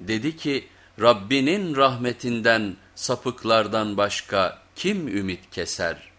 Dedi ki Rabbinin rahmetinden sapıklardan başka kim ümit keser?''